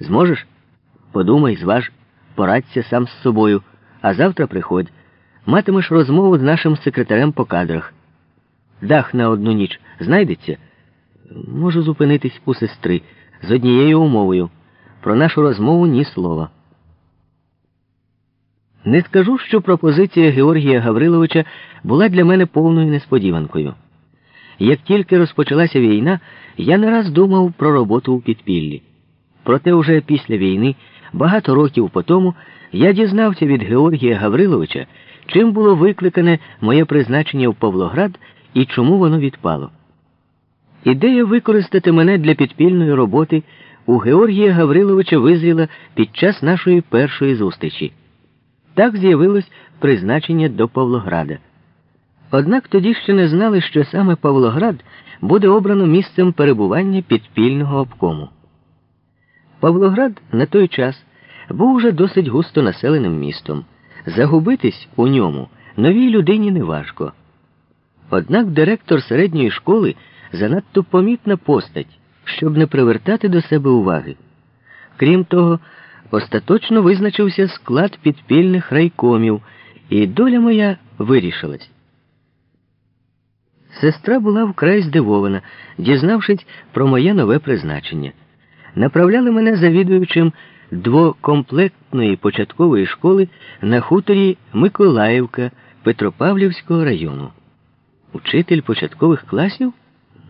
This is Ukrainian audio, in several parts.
Зможеш? Подумай, зваж, порадься сам з собою, а завтра приходь. Матимеш розмову з нашим секретарем по кадрах. Дах на одну ніч знайдеться? Можу зупинитись у сестри з однією умовою. Про нашу розмову ні слова. Не скажу, що пропозиція Георгія Гавриловича була для мене повною несподіванкою. Як тільки розпочалася війна, я не раз думав про роботу у підпіллі. Проте уже після війни, багато років по тому, я дізнався від Георгія Гавриловича, чим було викликане моє призначення в Павлоград і чому воно відпало. Ідея використати мене для підпільної роботи у Георгія Гавриловича визріла під час нашої першої зустрічі. Так з'явилось призначення до Павлограда. Однак тоді ще не знали, що саме Павлоград буде обрано місцем перебування підпільного обкому. Павлоград на той час був уже досить густо населеним містом. Загубитись у ньому новій людині неважко. Однак директор середньої школи занадто помітна постать, щоб не привертати до себе уваги. Крім того, остаточно визначився склад підпільних райкомів, і доля моя вирішилась. Сестра була вкрай здивована, дізнавшись про моє нове призначення. Направляли мене завідуючим двокомплектної початкової школи на хуторі Миколаївка Петропавлівського району. Учитель початкових класів?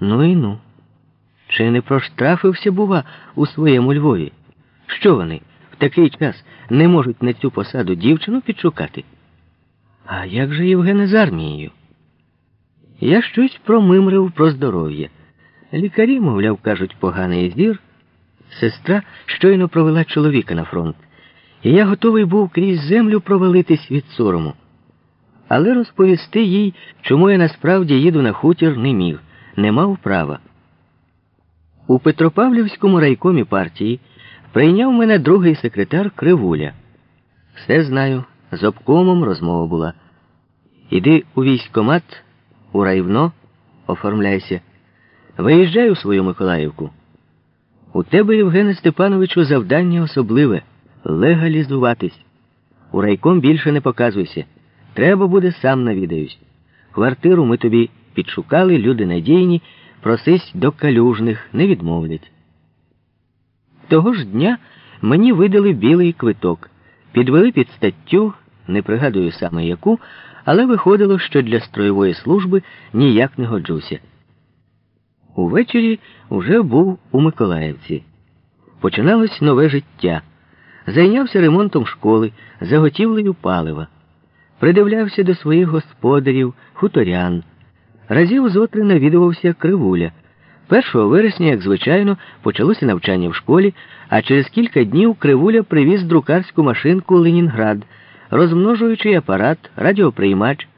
Ну і ну. Чи не проштрафився, бува, у своєму Львові? Що вони в такий час не можуть на цю посаду дівчину підшукати? А як же Євгене з армією? Я щось промимрив про здоров'я. Лікарі, мовляв, кажуть, поганий зір. Сестра щойно провела чоловіка на фронт, і я готовий був крізь землю провалитись від сорому. Але розповісти їй, чому я насправді їду на хутір, не міг, не мав права. У Петропавлівському райкомі партії прийняв мене другий секретар Кривуля. Все знаю, з обкомом розмова була. Іди у військкомат, у райвно, оформляйся. Виїжджай у свою Миколаївку. У тебе, Євгене Степановичу, завдання особливе легалізуватись. У райком більше не показуйся. Треба буде, сам навідаюсь. Квартиру ми тобі підшукали, люди надійні, просись до калюжних, не відмовлять. Того ж дня мені видали білий квиток, підвели під статтю, не пригадую саме яку, але виходило, що для строєвої служби ніяк не годжуся. Увечері вже був у Миколаївці. Починалось нове життя. Зайнявся ремонтом школи, заготівлею палива, придивлявся до своїх господарів, хуторян. Разів зотри навідувався кривуля. 1 вересня, як звичайно, почалося навчання в школі, а через кілька днів кривуля привіз друкарську машинку Ленінград, розмножуючий апарат, радіоприймач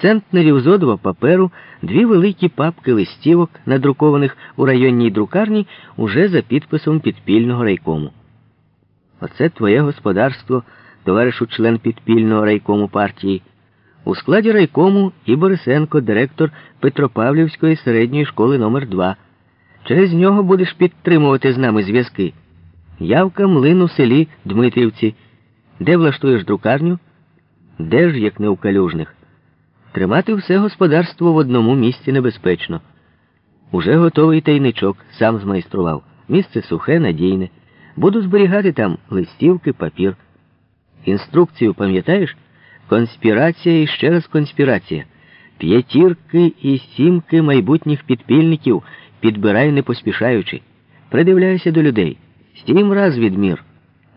центнерів зодова паперу, дві великі папки листівок, надрукованих у районній друкарні, уже за підписом підпільного райкому. Оце твоє господарство, товаришу член підпільного райкому партії. У складі райкому і Борисенко, директор Петропавлівської середньої школи номер 2 Через нього будеш підтримувати з нами зв'язки. Явка млин у селі Дмитрівці. Де влаштуєш друкарню? Де ж, як не у калюжних? Тримати все господарство в одному місці небезпечно. Уже готовий тайничок, сам змайстрував. Місце сухе, надійне. Буду зберігати там листівки, папір. Інструкцію пам'ятаєш? Конспірація і ще раз конспірація. П'ятірки і сімки майбутніх підпільників підбирай не поспішаючи. Придивляйся до людей. Сім раз відмір.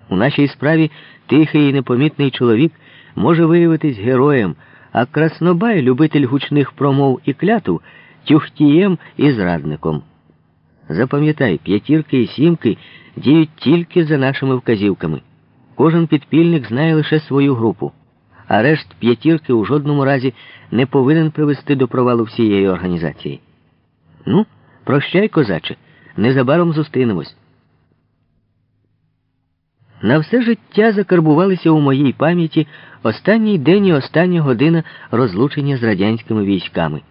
У нашій справі тихий і непомітний чоловік може виявитись героєм а Краснобай, любитель гучних промов і клятв, тюхтієм і зрадником. Запам'ятай, п'ятірки і сімки діють тільки за нашими вказівками. Кожен підпільник знає лише свою групу, а решт п'ятірки у жодному разі не повинен привести до провалу всієї організації. Ну, прощай, козаче, незабаром зустрінемось. На все життя закарбувалися у моїй пам'яті останній день і остання година розлучення з радянськими військами.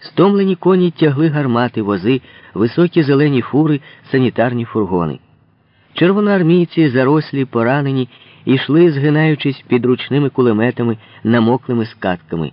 Стомлені коні тягли гармати, вози, високі зелені фури, санітарні фургони. Червоноармійці, зарослі, поранені, йшли, згинаючись під ручними кулеметами, намоклими скатками.